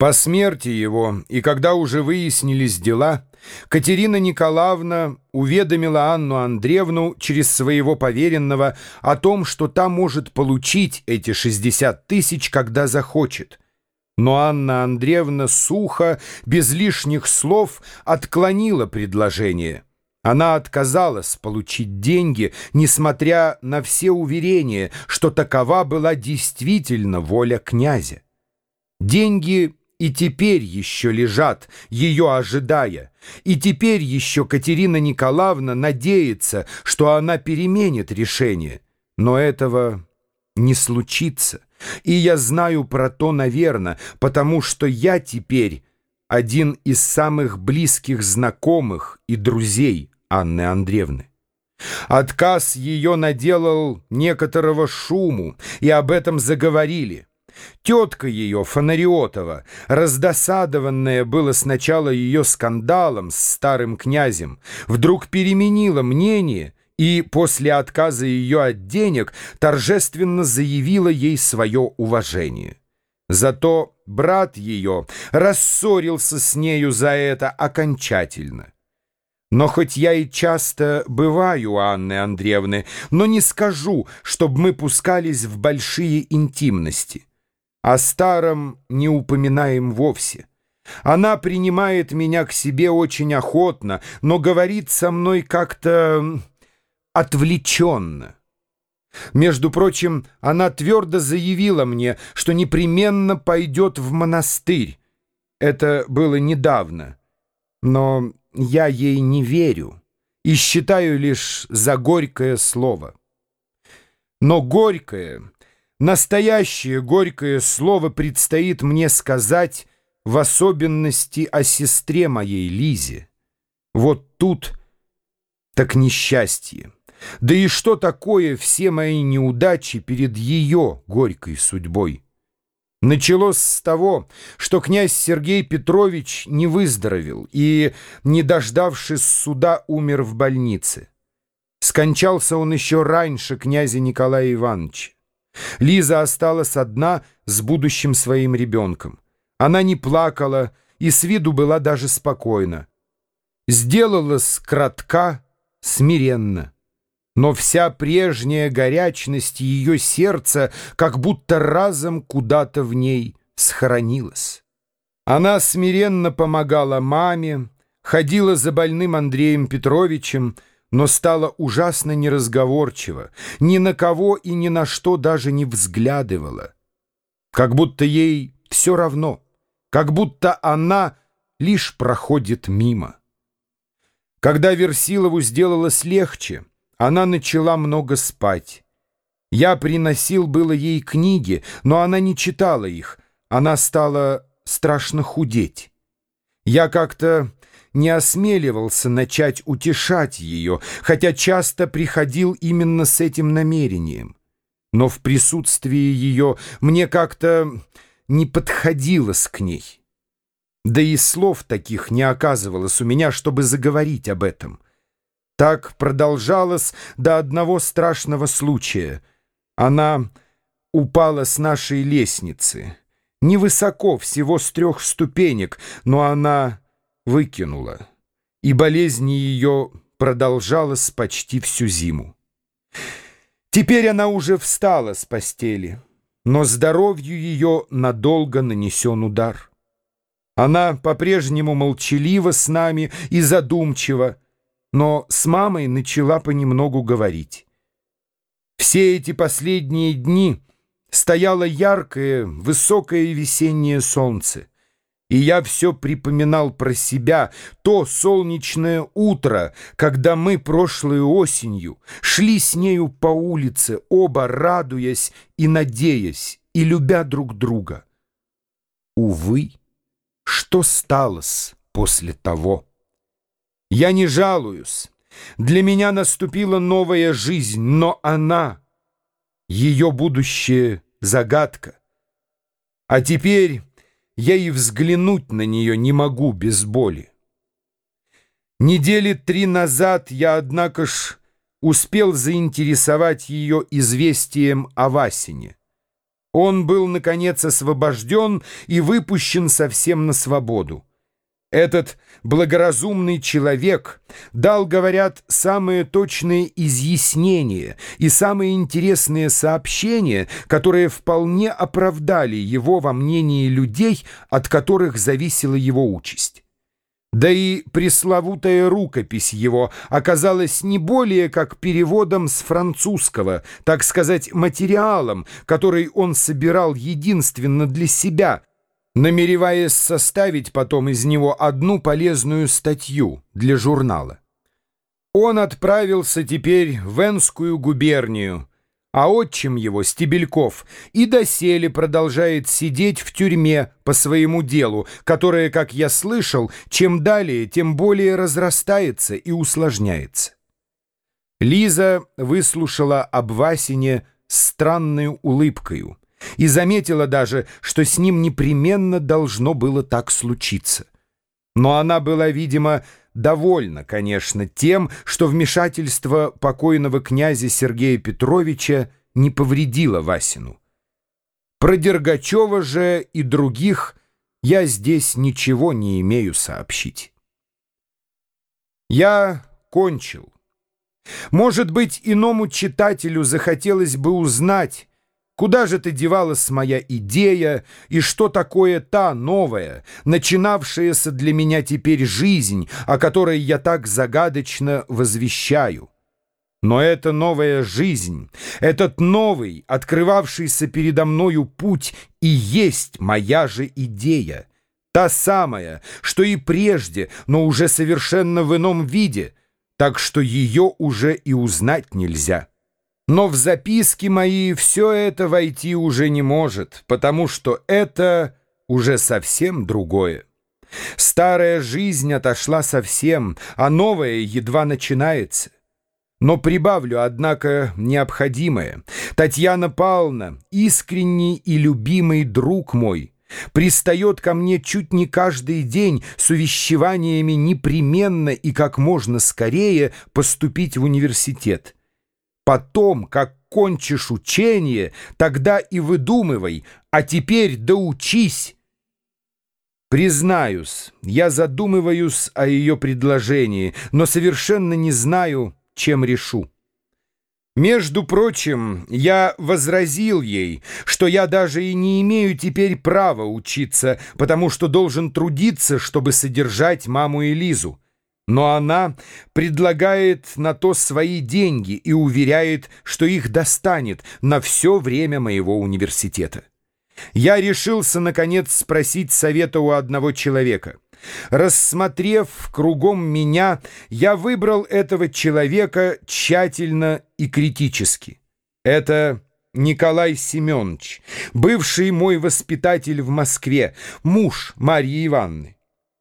По смерти его, и когда уже выяснились дела, Катерина Николаевна уведомила Анну Андреевну через своего поверенного о том, что та может получить эти 60 тысяч, когда захочет. Но Анна Андреевна сухо, без лишних слов, отклонила предложение. Она отказалась получить деньги, несмотря на все уверения, что такова была действительно воля князя. Деньги и теперь еще лежат, ее ожидая. И теперь еще Катерина Николаевна надеется, что она переменит решение. Но этого не случится. И я знаю про то, наверное, потому что я теперь один из самых близких знакомых и друзей Анны Андреевны. Отказ ее наделал некоторого шуму, и об этом заговорили. Тетка ее, Фонариотова, раздосадованная было сначала ее скандалом с старым князем, вдруг переменила мнение и после отказа ее от денег торжественно заявила ей свое уважение. Зато брат ее рассорился с нею за это окончательно. Но хоть я и часто бываю у Анны Андреевны, но не скажу, чтобы мы пускались в большие интимности. О старом не упоминаем вовсе. Она принимает меня к себе очень охотно, но говорит со мной как-то отвлеченно. Между прочим, она твердо заявила мне, что непременно пойдет в монастырь. Это было недавно. Но я ей не верю и считаю лишь за горькое слово. Но горькое Настоящее горькое слово предстоит мне сказать в особенности о сестре моей Лизе. Вот тут так несчастье. Да и что такое все мои неудачи перед ее горькой судьбой? Началось с того, что князь Сергей Петрович не выздоровел и, не дождавшись суда, умер в больнице. Скончался он еще раньше князя Николая Ивановича. Лиза осталась одна с будущим своим ребенком. Она не плакала и с виду была даже спокойна. Сделалась кратка, смиренно. Но вся прежняя горячность ее сердца как будто разом куда-то в ней схоронилась. Она смиренно помогала маме, ходила за больным Андреем Петровичем, но стала ужасно неразговорчива, ни на кого и ни на что даже не взглядывала. Как будто ей все равно, как будто она лишь проходит мимо. Когда Версилову сделалось легче, она начала много спать. Я приносил было ей книги, но она не читала их, она стала страшно худеть. Я как-то не осмеливался начать утешать ее, хотя часто приходил именно с этим намерением. Но в присутствии ее мне как-то не подходилось к ней. Да и слов таких не оказывалось у меня, чтобы заговорить об этом. Так продолжалось до одного страшного случая. Она упала с нашей лестницы. Невысоко, всего с трех ступенек, но она выкинула, и болезнь ее продолжалась почти всю зиму. Теперь она уже встала с постели, но здоровью ее надолго нанесен удар. Она по-прежнему молчалива с нами и задумчива, но с мамой начала понемногу говорить. Все эти последние дни стояло яркое, высокое весеннее солнце. И я все припоминал про себя то солнечное утро, когда мы прошлой осенью шли с нею по улице, оба радуясь и надеясь, и любя друг друга. Увы, что сталось после того? Я не жалуюсь. Для меня наступила новая жизнь, но она, ее будущее — загадка. А теперь я и взглянуть на нее не могу без боли. Недели три назад я, однако ж, успел заинтересовать ее известием о Васине. Он был, наконец, освобожден и выпущен совсем на свободу. Этот благоразумный человек дал, говорят, самые точные изъяснения и самые интересные сообщения, которые вполне оправдали его во мнении людей, от которых зависела его участь. Да и пресловутая рукопись его оказалась не более как переводом с французского, так сказать, материалом, который он собирал единственно для себя, намереваясь составить потом из него одну полезную статью для журнала. Он отправился теперь в Энскую губернию, а отчим его, Стебельков, и доселе продолжает сидеть в тюрьме по своему делу, которое, как я слышал, чем далее, тем более разрастается и усложняется. Лиза выслушала об Васине странной улыбкою и заметила даже, что с ним непременно должно было так случиться. Но она была, видимо, довольна, конечно, тем, что вмешательство покойного князя Сергея Петровича не повредило Васину. Про Дергачева же и других я здесь ничего не имею сообщить. Я кончил. Может быть, иному читателю захотелось бы узнать, Куда же ты девалась моя идея, и что такое та новая, начинавшаяся для меня теперь жизнь, о которой я так загадочно возвещаю? Но эта новая жизнь, этот новый, открывавшийся передо мною путь и есть моя же идея, та самая, что и прежде, но уже совершенно в ином виде, так что ее уже и узнать нельзя». Но в записки мои все это войти уже не может, потому что это уже совсем другое. Старая жизнь отошла совсем, а новая едва начинается. Но прибавлю, однако, необходимое. Татьяна Павловна, искренний и любимый друг мой, пристает ко мне чуть не каждый день с увещеваниями непременно и как можно скорее поступить в университет. Потом, как кончишь учение, тогда и выдумывай, а теперь доучись. Признаюсь, я задумываюсь о ее предложении, но совершенно не знаю, чем решу. Между прочим, я возразил ей, что я даже и не имею теперь права учиться, потому что должен трудиться, чтобы содержать маму и Лизу. Но она предлагает на то свои деньги и уверяет, что их достанет на все время моего университета. Я решился, наконец, спросить совета у одного человека. Рассмотрев кругом меня, я выбрал этого человека тщательно и критически. Это Николай Семенович, бывший мой воспитатель в Москве, муж Марьи Ивановны.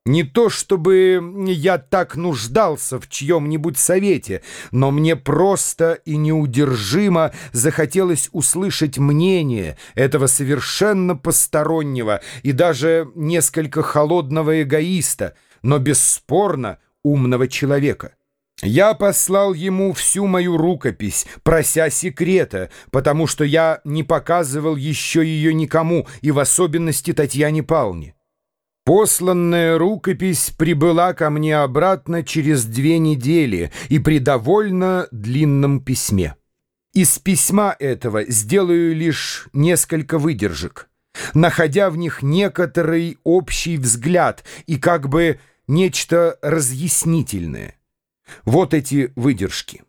Не то чтобы я так нуждался в чьем-нибудь совете, но мне просто и неудержимо захотелось услышать мнение этого совершенно постороннего и даже несколько холодного эгоиста, но бесспорно умного человека. Я послал ему всю мою рукопись, прося секрета, потому что я не показывал еще ее никому, и в особенности Татьяне Павловне. Посланная рукопись прибыла ко мне обратно через две недели и при довольно длинном письме. Из письма этого сделаю лишь несколько выдержек, находя в них некоторый общий взгляд и как бы нечто разъяснительное. Вот эти выдержки.